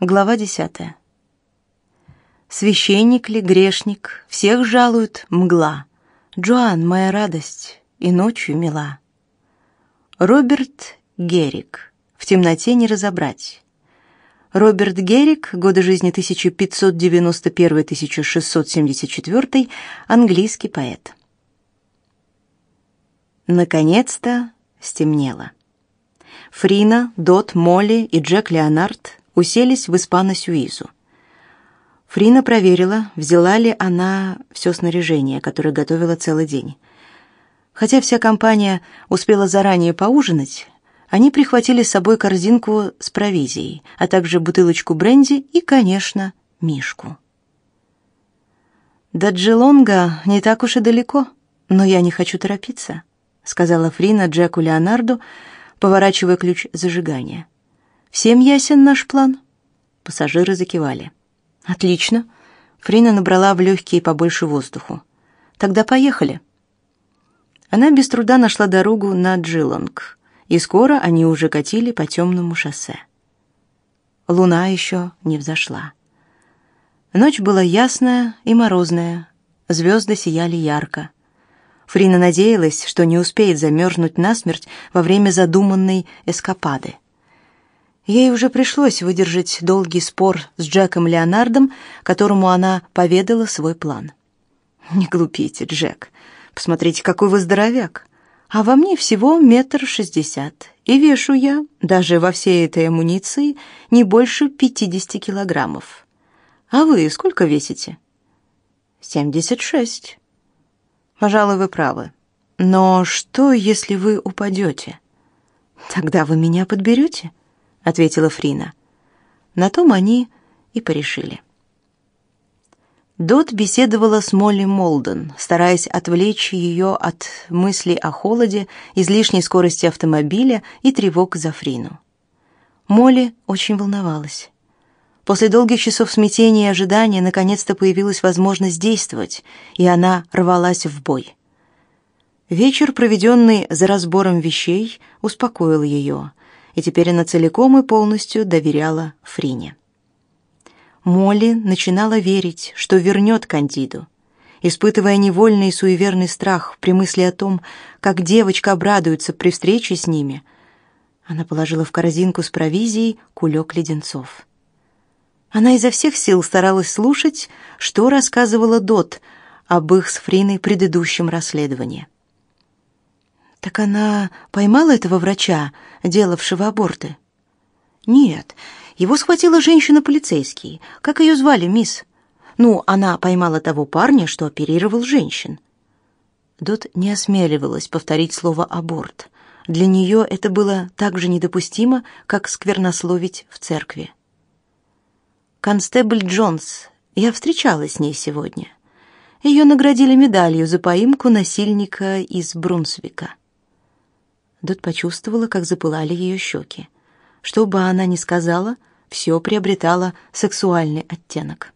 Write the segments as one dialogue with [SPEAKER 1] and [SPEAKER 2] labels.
[SPEAKER 1] Глава десятая. Священник ли, грешник, всех жалует мгла. Джоан, моя радость, и ночью мила. Роберт Геррик. В темноте не разобрать. Роберт Геррик, годы жизни 1591-1674, английский поэт. Наконец-то стемнело. Фрина, Дот, Молли и Джек Леонард уселись в испано-сюизу. Фрина проверила, взяла ли она все снаряжение, которое готовила целый день. Хотя вся компания успела заранее поужинать, они прихватили с собой корзинку с провизией, а также бутылочку бренди и, конечно, Мишку. До Джилонга не так уж и далеко, но я не хочу торопиться, сказала Фрина Джеку Леонарду, поворачивая ключ зажигания. Всем ясен наш план? Пассажиры закивали. Отлично. Фрина набрала в легкие побольше воздуху. Тогда поехали. Она без труда нашла дорогу на Джилонг, и скоро они уже катили по темному шоссе. Луна еще не взошла. Ночь была ясная и морозная, звезды сияли ярко. Фрина надеялась, что не успеет замерзнуть насмерть во время задуманной эскапады. Ей уже пришлось выдержать долгий спор с Джеком Леонардом, которому она поведала свой план. «Не глупите, Джек. Посмотрите, какой вы здоровяк. А во мне всего метр шестьдесят. И вешу я, даже во всей этой амуниции, не больше пятидесяти килограммов. А вы сколько весите?» «Семьдесят шесть». «Пожалуй, вы правы. Но что, если вы упадете?» «Тогда вы меня подберете?» Ответила Фрина. На том они и порешили. Дот беседовала с Молли Молден, стараясь отвлечь ее от мыслей о холоде, излишней скорости автомобиля и тревог за Фрину. Молли очень волновалась. После долгих часов смятения и ожидания наконец-то появилась возможность действовать, и она рвалась в бой. Вечер, проведенный за разбором вещей, успокоил ее, и теперь она целиком и полностью доверяла Фрине. Молли начинала верить, что вернет Кандиду. Испытывая невольный и суеверный страх при мысли о том, как девочка обрадуется при встрече с ними, она положила в корзинку с провизией кулек леденцов. Она изо всех сил старалась слушать, что рассказывала Дот об их с Фриной предыдущем расследовании. Так она поймала этого врача, делавшего аборты? Нет, его схватила женщина-полицейский. Как ее звали, мисс? Ну, она поймала того парня, что оперировал женщин. Дот не осмеливалась повторить слово аборт. Для нее это было так же недопустимо, как сквернословить в церкви. Констебль Джонс. Я встречалась с ней сегодня. Ее наградили медалью за поимку насильника из Брунсвика. Дот почувствовала, как запылали ее щеки. Что бы она ни сказала, все приобретало сексуальный оттенок.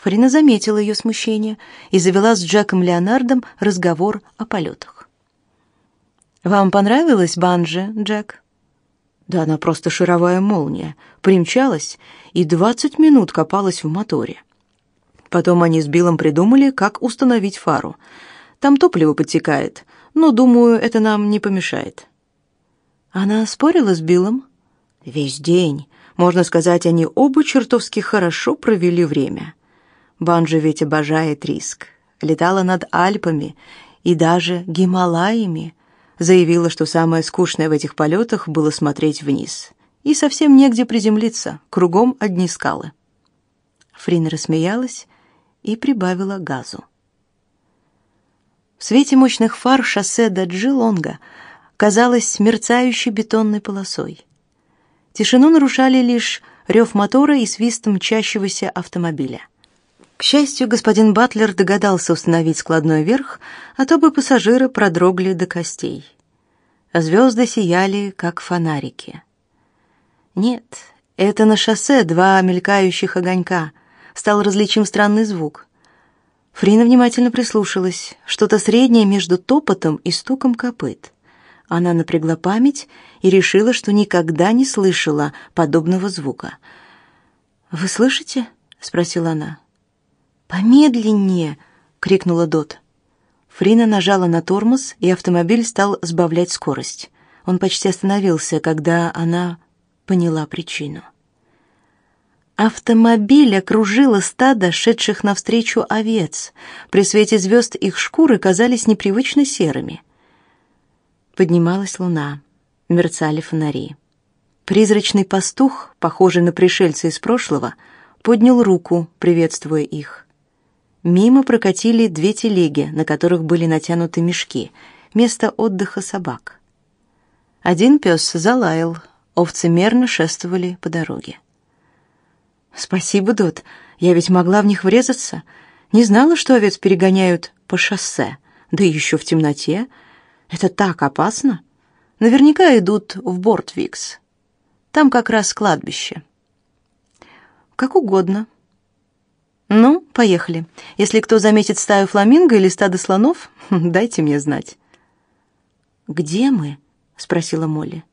[SPEAKER 1] Фарина заметила ее смущение и завела с Джеком Леонардом разговор о полетах. «Вам понравилась банджи, Джек?» «Да она просто шаровая молния. Примчалась и двадцать минут копалась в моторе. Потом они с Биллом придумали, как установить фару. Там топливо подтекает, но, думаю, это нам не помешает. Она спорила с Биллом весь день. Можно сказать, они оба чертовски хорошо провели время. Банджа ведь обожает риск. Летала над Альпами и даже Гималаями. Заявила, что самое скучное в этих полетах было смотреть вниз. И совсем негде приземлиться, кругом одни скалы. Фрина рассмеялась и прибавила газу. Свете мощных фар шоссе до Джилонга казалось мерцающей бетонной полосой. Тишину нарушали лишь рев мотора и свист мчащегося автомобиля. К счастью, господин Батлер догадался установить складной верх, а то бы пассажиры продрогли до костей. А звезды сияли, как фонарики. Нет, это на шоссе два мелькающих огонька. Стал различим странный звук. Фрина внимательно прислушалась. Что-то среднее между топотом и стуком копыт. Она напрягла память и решила, что никогда не слышала подобного звука. «Вы слышите?» — спросила она. «Помедленнее!» — крикнула Дот. Фрина нажала на тормоз, и автомобиль стал сбавлять скорость. Он почти остановился, когда она поняла причину. Автомобиль окружило стадо шедших навстречу овец. При свете звезд их шкуры казались непривычно серыми. Поднималась луна, мерцали фонари. Призрачный пастух, похожий на пришельца из прошлого, поднял руку, приветствуя их. Мимо прокатили две телеги, на которых были натянуты мешки, место отдыха собак. Один пес залаял, овцы мерно шествовали по дороге. Спасибо, Дот. Я ведь могла в них врезаться. Не знала, что овец перегоняют по шоссе, да еще в темноте. Это так опасно. Наверняка идут в Бортвикс. Там как раз кладбище. Как угодно. Ну, поехали. Если кто заметит стаю фламинго или стадо слонов, дайте мне знать. Где мы? спросила Молли.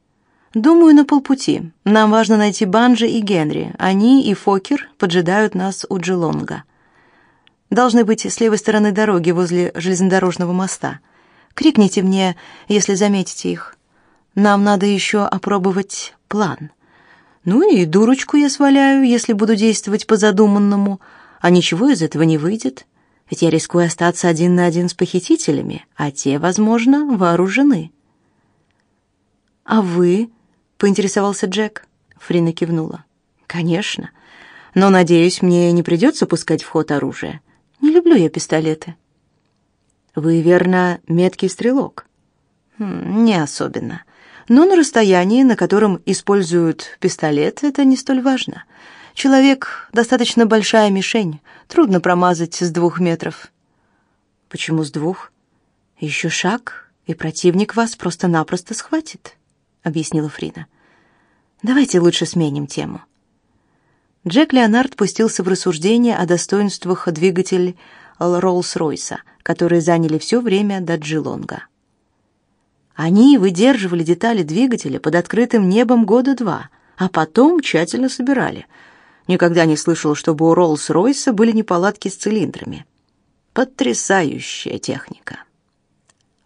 [SPEAKER 1] Думаю, на полпути. Нам важно найти Банджи и Генри. Они и Фокер поджидают нас у Джилонга. Должны быть с левой стороны дороги возле железнодорожного моста. Крикните мне, если заметите их. Нам надо еще опробовать план. Ну и дурочку я сваляю, если буду действовать по задуманному, а ничего из этого не выйдет. Ведь я рискую остаться один на один с похитителями, а те, возможно, вооружены. А вы поинтересовался Джек. Фрина кивнула. Конечно. Но надеюсь, мне не придется пускать в ход оружие. Не люблю я пистолеты. Вы верно меткий стрелок. Хм, не особенно. Но на расстоянии, на котором используют пистолет, это не столь важно. Человек достаточно большая мишень, трудно промазать с двух метров. Почему с двух? Еще шаг, и противник вас просто-напросто схватит объяснила Фрина. Давайте лучше сменим тему. Джек Леонард пустился в рассуждения о достоинствах двигателей Роллс-Ройса, которые заняли все время до Джилонга. Они выдерживали детали двигателя под открытым небом года два, а потом тщательно собирали. Никогда не слышал, чтобы у Роллс-Ройса были неполадки с цилиндрами. Потрясающая техника.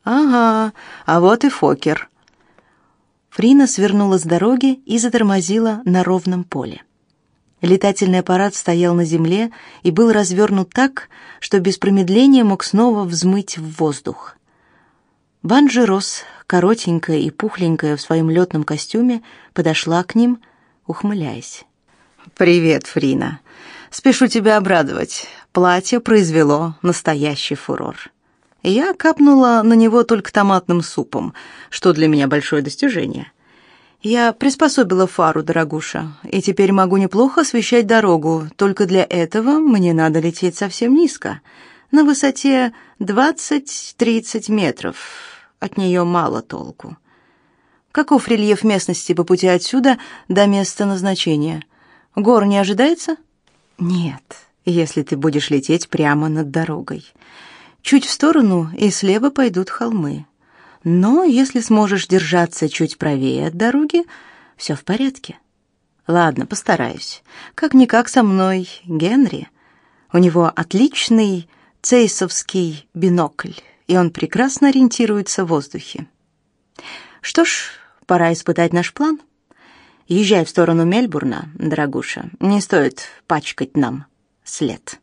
[SPEAKER 1] Ага, а вот и Фокер, Фрина свернула с дороги и затормозила на ровном поле. Летательный аппарат стоял на земле и был развернут так, что без промедления мог снова взмыть в воздух. Банджи Рос, коротенькая и пухленькая в своем летном костюме, подошла к ним, ухмыляясь. «Привет, Фрина. Спешу тебя обрадовать. Платье произвело настоящий фурор». Я капнула на него только томатным супом, что для меня большое достижение. Я приспособила фару, дорогуша, и теперь могу неплохо освещать дорогу, только для этого мне надо лететь совсем низко, на высоте 20-30 метров. От нее мало толку. Каков рельеф местности по пути отсюда до места назначения? Гор не ожидается? Нет, если ты будешь лететь прямо над дорогой. Чуть в сторону и слева пойдут холмы. Но если сможешь держаться чуть правее от дороги, все в порядке. Ладно, постараюсь. Как-никак со мной Генри. У него отличный цейсовский бинокль, и он прекрасно ориентируется в воздухе. Что ж, пора испытать наш план. Езжай в сторону Мельбурна, дорогуша. Не стоит пачкать нам след.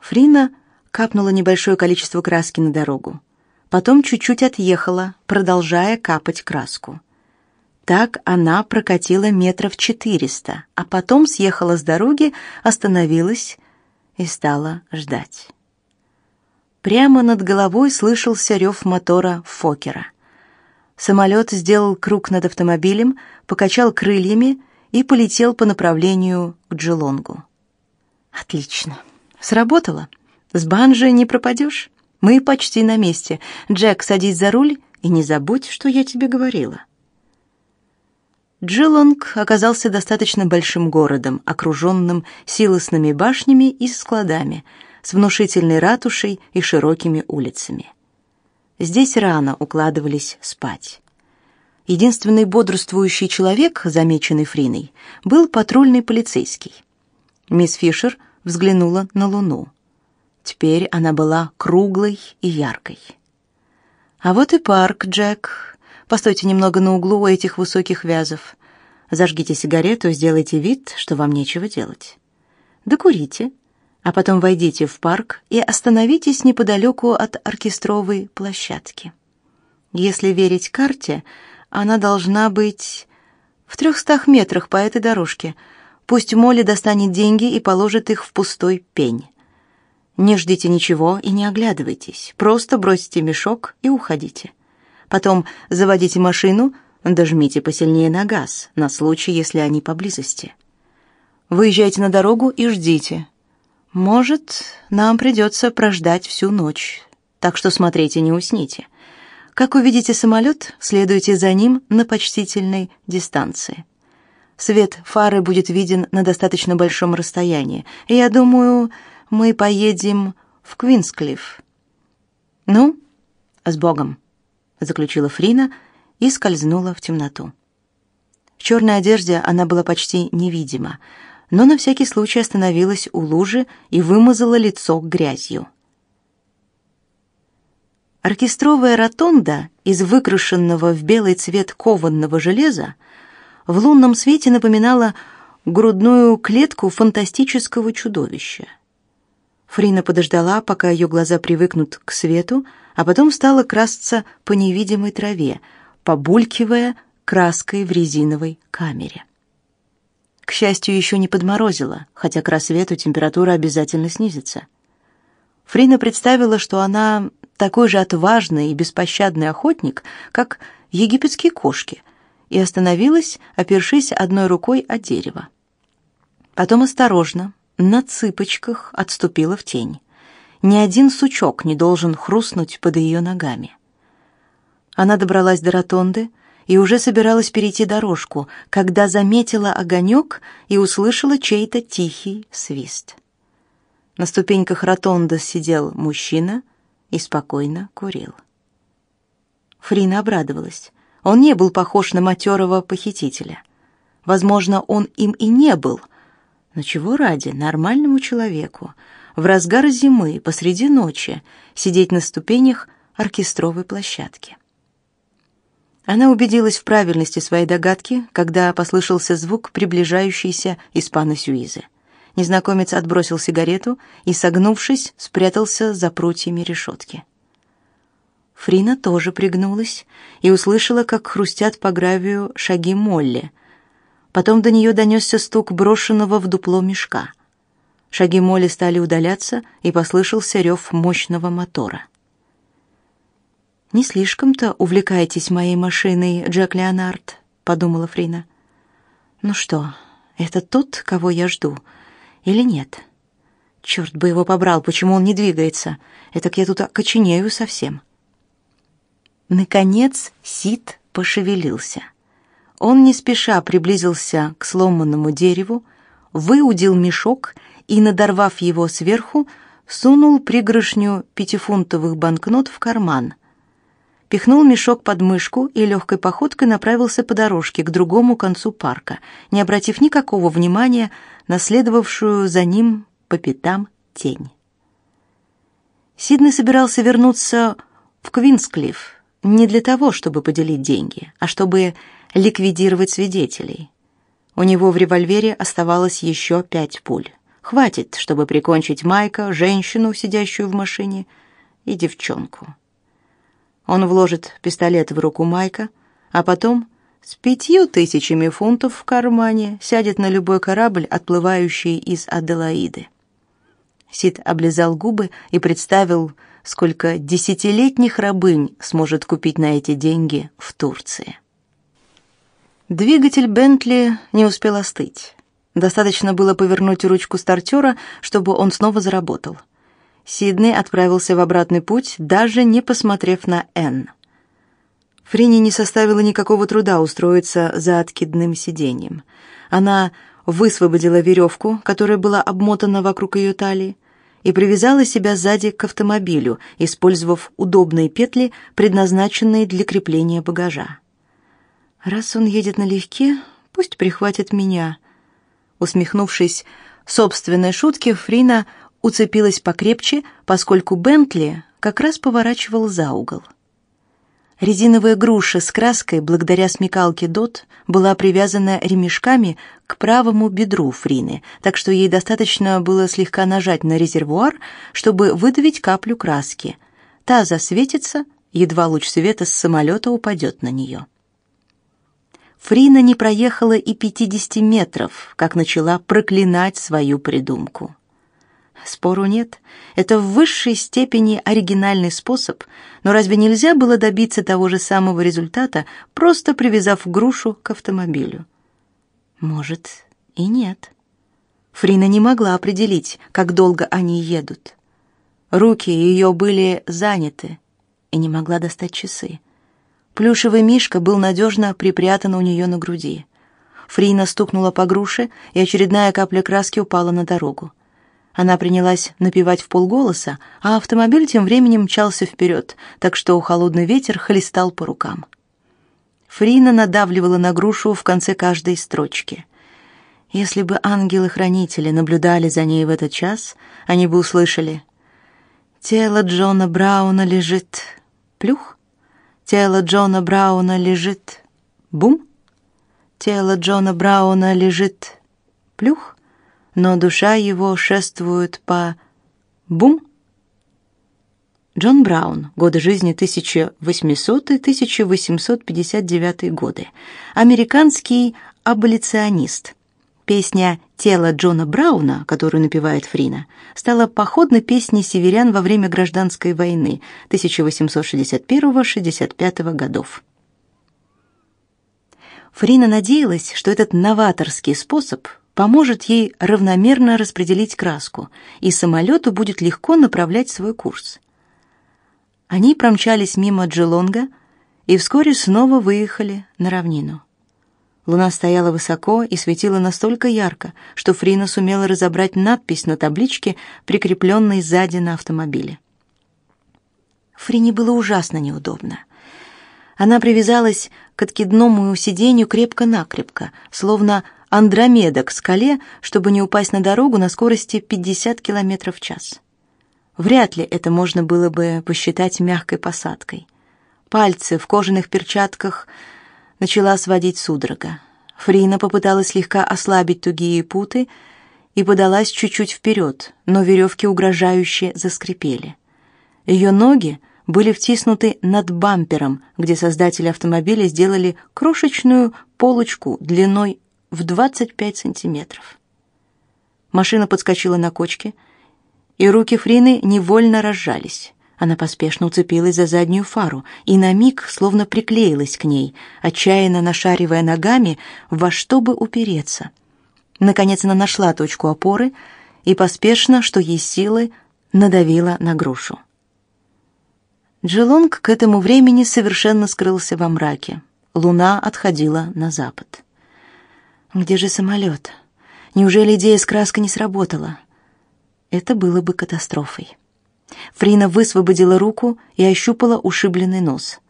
[SPEAKER 1] Фрина капнула небольшое количество краски на дорогу. Потом чуть-чуть отъехала, продолжая капать краску. Так она прокатила метров четыреста, а потом съехала с дороги, остановилась и стала ждать. Прямо над головой слышался рев мотора Фокера. Самолет сделал круг над автомобилем, покачал крыльями и полетел по направлению к Джилонгу. Отлично. Сработало. С банджи не пропадешь. Мы почти на месте. Джек, садись за руль и не забудь, что я тебе говорила. Джилонг оказался достаточно большим городом, окруженным силосными башнями и складами, с внушительной ратушей и широкими улицами. Здесь рано укладывались спать. Единственный бодрствующий человек, замеченный Фриной, был патрульный полицейский. Мисс Фишер взглянула на луну. Теперь она была круглой и яркой. А вот и парк, Джек. Постойте немного на углу у этих высоких вязов. Зажгите сигарету сделайте вид, что вам нечего делать. Докурите, а потом войдите в парк и остановитесь неподалеку от оркестровой площадки. Если верить карте, она должна быть в трехстах метрах по этой дорожке. Пусть Молли достанет деньги и положит их в пустой пень. Не ждите ничего и не оглядывайтесь. Просто бросьте мешок и уходите. Потом заводите машину, дожмите посильнее на газ, на случай, если они поблизости. Выезжайте на дорогу и ждите. Может, нам придется прождать всю ночь. Так что смотрите, не усните. Как увидите самолет, следуйте за ним на почтительной дистанции. Свет фары будет виден на достаточно большом расстоянии. Я думаю, мы поедем в Квинсклифф. Ну, с Богом, заключила Фрина и скользнула в темноту. В черной одежде она была почти невидима но на всякий случай остановилась у лужи и вымазала лицо грязью. Оркестровая ротонда из выкрашенного в белый цвет кованного железа в лунном свете напоминала грудную клетку фантастического чудовища. Фрина подождала, пока ее глаза привыкнут к свету, а потом стала красться по невидимой траве, побулькивая краской в резиновой камере. К счастью, еще не подморозило, хотя к рассвету температура обязательно снизится. Фрина представила, что она такой же отважный и беспощадный охотник, как египетские кошки, и остановилась, опершись одной рукой о дерево. Потом осторожно, на цыпочках отступила в тень. Ни один сучок не должен хрустнуть под ее ногами. Она добралась до ротонды, и уже собиралась перейти дорожку, когда заметила огонек и услышала чей-то тихий свист. На ступеньках ротонды сидел мужчина и спокойно курил. Фрина обрадовалась. Он не был похож на матерого похитителя. Возможно, он им и не был. Но чего ради нормальному человеку в разгар зимы посреди ночи сидеть на ступенях оркестровой площадки? Она убедилась в правильности своей догадки, когда послышался звук приближающейся испано Сюизы. Незнакомец отбросил сигарету и, согнувшись, спрятался за прутьями решетки. Фрина тоже пригнулась и услышала, как хрустят по гравию шаги Молли. Потом до нее донесся стук брошенного в дупло мешка. Шаги Молли стали удаляться, и послышался рев мощного мотора. Не слишком-то увлекаетесь моей машиной, Джек Леонард, подумала Фрина. Ну что, это тот, кого я жду, или нет? Черт бы его побрал, почему он не двигается? Это я тут окоченею совсем. Наконец Сид пошевелился. Он не спеша приблизился к сломанному дереву, выудил мешок и, надорвав его сверху, сунул пригоршню пятифунтовых банкнот в карман, пихнул мешок под мышку и легкой походкой направился по дорожке к другому концу парка, не обратив никакого внимания на следовавшую за ним по пятам тень. Сиднey собирался вернуться в Квинсклифф не для того, чтобы поделить деньги, а чтобы ликвидировать свидетелей. У него в револьвере оставалось еще пять пуль. Хватит, чтобы прикончить Майка, женщину, сидящую в машине, и девчонку. Он вложит пистолет в руку Майка, а потом с пятью тысячами фунтов в кармане сядет на любой корабль, отплывающий из Аделаиды. Сид облизал губы и представил, сколько десятилетних рабынь сможет купить на эти деньги в Турции. Двигатель Бентли не успел остыть. Достаточно было повернуть ручку стартера, чтобы он снова заработал. Сиднey отправился в обратный путь, даже не посмотрев на Энн. Фрине не составило никакого труда устроиться за откидным сиденьем. Она высвободила веревку, которая была обмотана вокруг ее талии, и привязала себя сзади к автомобилю, использовав удобные петли, предназначенные для крепления багажа. Раз он едет налегке, пусть прихватит меня. Усмехнувшись, собственной шутке Фрина уцепилась покрепче, поскольку Бентли как раз поворачивал за угол. Резиновая груша с краской, благодаря смекалке Дот, была привязана ремешками к правому бедру Фрины, так что ей достаточно было слегка нажать на резервуар, чтобы выдавить каплю краски. Та засветится, едва луч света с самолета упадет на нее. Фрина не проехала и 50 метров, как начала проклинать свою придумку. Спору нет. Это в высшей степени оригинальный способ, но разве нельзя было добиться того же самого результата, просто привязав грушу к автомобилю? Может, и нет. Фрина не могла определить, как долго они едут. Руки ее были заняты, и не могла достать часы. Плюшевый мишка был надежно припрятан у нее на груди. Фрина стукнула по груше, и очередная капля краски упала на дорогу. Она принялась напевать в полголоса, а автомобиль тем временем мчался вперед, так что холодный ветер хлестал по рукам. Фрина надавливала на грушу в конце каждой строчки. Если бы ангелы-хранители наблюдали за ней в этот час, они бы услышали «Тело Джона Брауна лежит...» Плюх. Тело Джона Брауна лежит... Бум. Тело Джона Брауна лежит... Плюх но душа его шествует по бум. Джон Браун. Годы жизни 1800-1859 годы. Американский аболиционист. Песня «Тело Джона Брауна», которую напевает Фрина, стала походной песней северян во время гражданской войны 1861-65 годов. Фрина надеялась, что этот новаторский способ поможет ей равномерно распределить краску, и самолету будет легко направлять свой курс. Они промчались мимо Джилонга и вскоре снова выехали на равнину. Луна стояла высоко и светила настолько ярко, что Фрина сумела разобрать надпись на табличке, прикрепленной сзади на автомобиле. Фрине было ужасно неудобно. Она привязалась к откидному сиденью крепко-накрепко, словно Андромеда к скале, чтобы не упасть на дорогу на скорости 50 км в час. Вряд ли это можно было бы посчитать мягкой посадкой. Пальцы в кожаных перчатках начала сводить судорога. Фрина попыталась слегка ослабить тугие путы и подалась чуть-чуть вперед, но веревки угрожающе заскрипели. Ее ноги были втиснуты над бампером, где создатели автомобиля сделали крошечную полочку длиной в 25 сантиметров. Машина подскочила на кочке, и руки Фрины невольно разжались. Она поспешно уцепилась за заднюю фару и на миг словно приклеилась к ней, отчаянно нашаривая ногами, во что бы упереться. Наконец она нашла точку опоры и поспешно, что есть силы, надавила на грушу. Джилонг к этому времени совершенно скрылся во мраке. Луна отходила на запад. Где же самолет? Неужели идея с краской не сработала? Это было бы катастрофой. Фрина высвободила руку и ощупала ушибленный нос.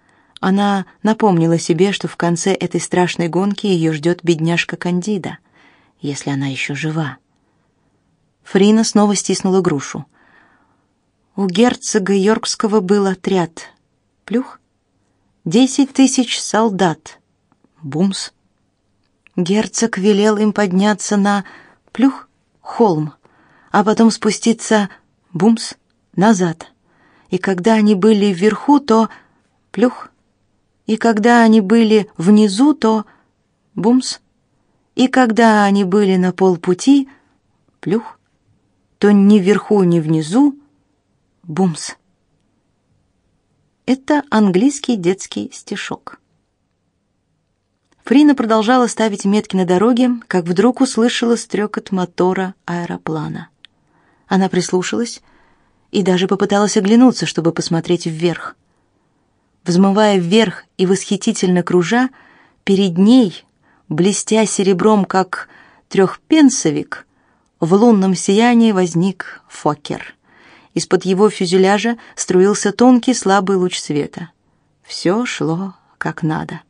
[SPEAKER 1] Она напомнила себе, что в конце этой страшной гонки ее ждет бедняжка Кандида, если она еще жива. Фрина снова стиснула грушу. У герцога Йоркского был отряд. Плюх. Десять тысяч солдат. Бумс. Герцог велел им подняться на плюх холм, а потом спуститься бумс назад. И когда они были вверху, то плюх. И когда они были внизу, то бумс. И когда они были на полпути, плюх, то ни вверху, ни внизу, бумс. Это английский детский стишок. Фрина продолжала ставить метки на дороге, как вдруг услышала стрекот мотора аэроплана. Она прислушалась и даже попыталась оглянуться, чтобы посмотреть вверх. Взмывая вверх и восхитительно кружа, перед ней, блестя серебром, как трехпенсовик, в лунном сиянии возник Фокер. Из-под его фюзеляжа струился тонкий слабый луч света. Все шло как надо.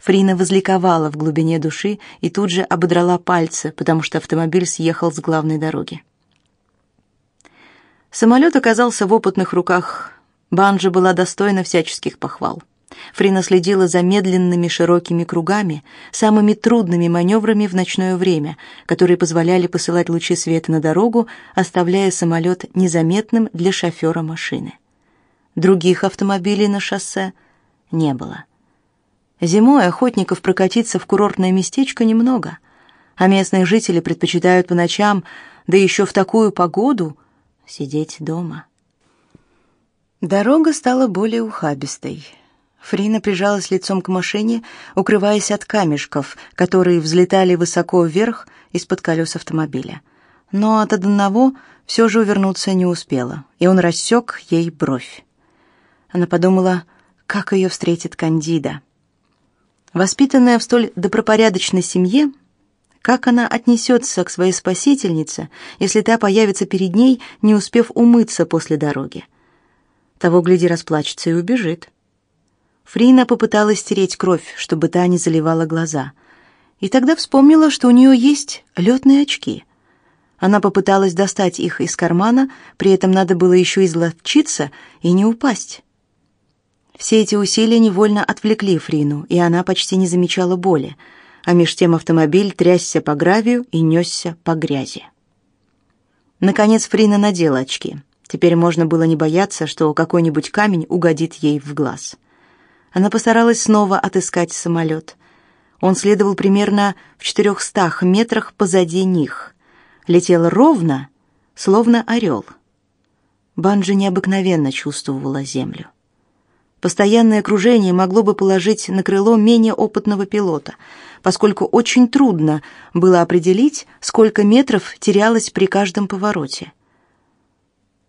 [SPEAKER 1] Фрина возликовала в глубине души и тут же ободрала пальцы, потому что автомобиль съехал с главной дороги. Самолет оказался в опытных руках. Банджи была достойна всяческих похвал. Фрина следила за медленными широкими кругами, самыми трудными маневрами в ночное время, которые позволяли посылать лучи света на дорогу, оставляя самолет незаметным для шофера машины. Других автомобилей на шоссе не было. Зимой охотников прокатиться в курортное местечко немного, а местные жители предпочитают по ночам, да еще в такую погоду, сидеть дома. Дорога стала более ухабистой. Фрина прижалась лицом к машине, укрываясь от камешков, которые взлетали высоко вверх из-под колес автомобиля. Но от одного все же увернуться не успела, и он рассек ей бровь. Она подумала, как ее встретит Кандида. Воспитанная в столь добропорядочной семье, как она отнесется к своей спасительнице, если та появится перед ней, не успев умыться после дороги? Того, гляди, расплачется и убежит. Фрина попыталась стереть кровь, чтобы та не заливала глаза. И тогда вспомнила, что у нее есть летные очки. Она попыталась достать их из кармана, при этом надо было еще изловчиться и не упасть. Все эти усилия невольно отвлекли Фрину, и она почти не замечала боли, а меж тем автомобиль трясся по гравию и несся по грязи. Наконец Фрина надела очки. Теперь можно было не бояться, что какой-нибудь камень угодит ей в глаз. Она постаралась снова отыскать самолет. Он следовал примерно в четырехстах метрах позади них. Летел ровно, словно орел. Банджи необыкновенно чувствовала землю. Постоянное кружение могло бы положить на крыло менее опытного пилота, поскольку очень трудно было определить, сколько метров терялось при каждом повороте.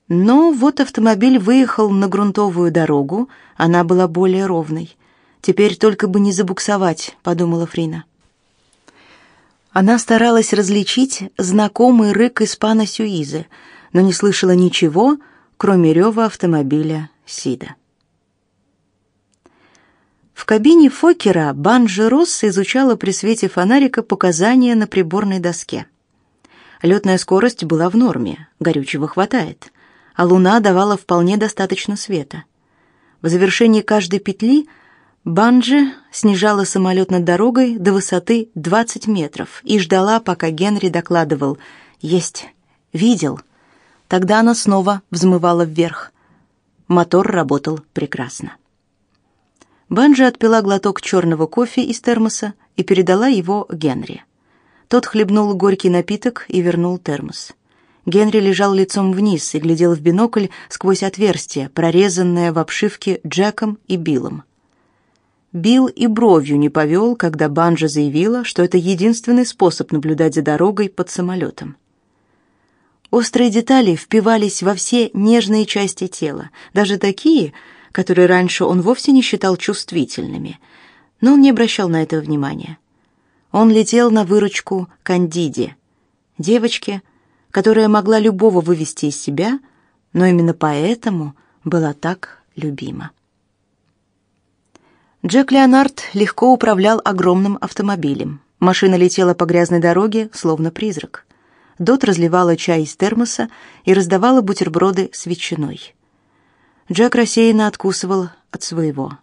[SPEAKER 1] Но вот автомобиль выехал на грунтовую дорогу, она была более ровной. Теперь только бы не забуксовать, подумала Фрина. Она старалась различить знакомый рык испана Сюизы, но не слышала ничего, кроме рева автомобиля Сида. В кабине Фокера Банджи Росс изучала при свете фонарика показания на приборной доске. Летная скорость была в норме, горючего хватает, а луна давала вполне достаточно света. В завершении каждой петли Банджи снижала самолет над дорогой до высоты 20 метров и ждала, пока Генри докладывал «Есть, видел». Тогда она снова взмывала вверх. Мотор работал прекрасно. Банджи отпила глоток черного кофе из термоса и передала его Генри. Тот хлебнул горький напиток и вернул термос. Генри лежал лицом вниз и глядел в бинокль сквозь отверстие, прорезанное в обшивке Джеком и Биллом. Билл и бровью не повел, когда Банджа заявила, что это единственный способ наблюдать за дорогой под самолетом. Острые детали впивались во все нежные части тела, даже такие, которые раньше он вовсе не считал чувствительными, но он не обращал на это внимания. Он летел на выручку Кандиде, девочке, которая могла любого вывести из себя, но именно поэтому была так любима. Джек Леонард легко управлял огромным автомобилем. Машина летела по грязной дороге, словно призрак. Дот разливала чай из термоса и раздавала бутерброды с ветчиной. Джек рассеянно откусывал от своего.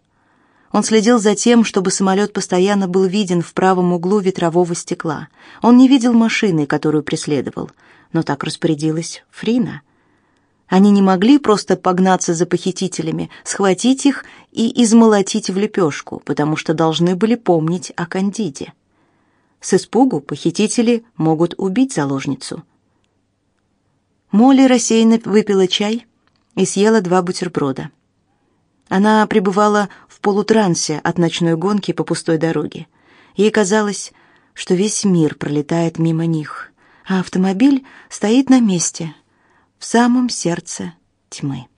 [SPEAKER 1] Он следил за тем, чтобы самолет постоянно был виден в правом углу ветрового стекла. Он не видел машины, которую преследовал, но так распорядилась Фрина. Они не могли просто погнаться за похитителями, схватить их и измолотить в лепешку, потому что должны были помнить о Кандиде. С испугу похитители могут убить заложницу. Молли рассеянно выпила чай, и съела два бутерброда. Она пребывала в полутрансе от ночной гонки по пустой дороге. Ей казалось, что весь мир пролетает мимо них, а автомобиль стоит на месте, в самом сердце тьмы.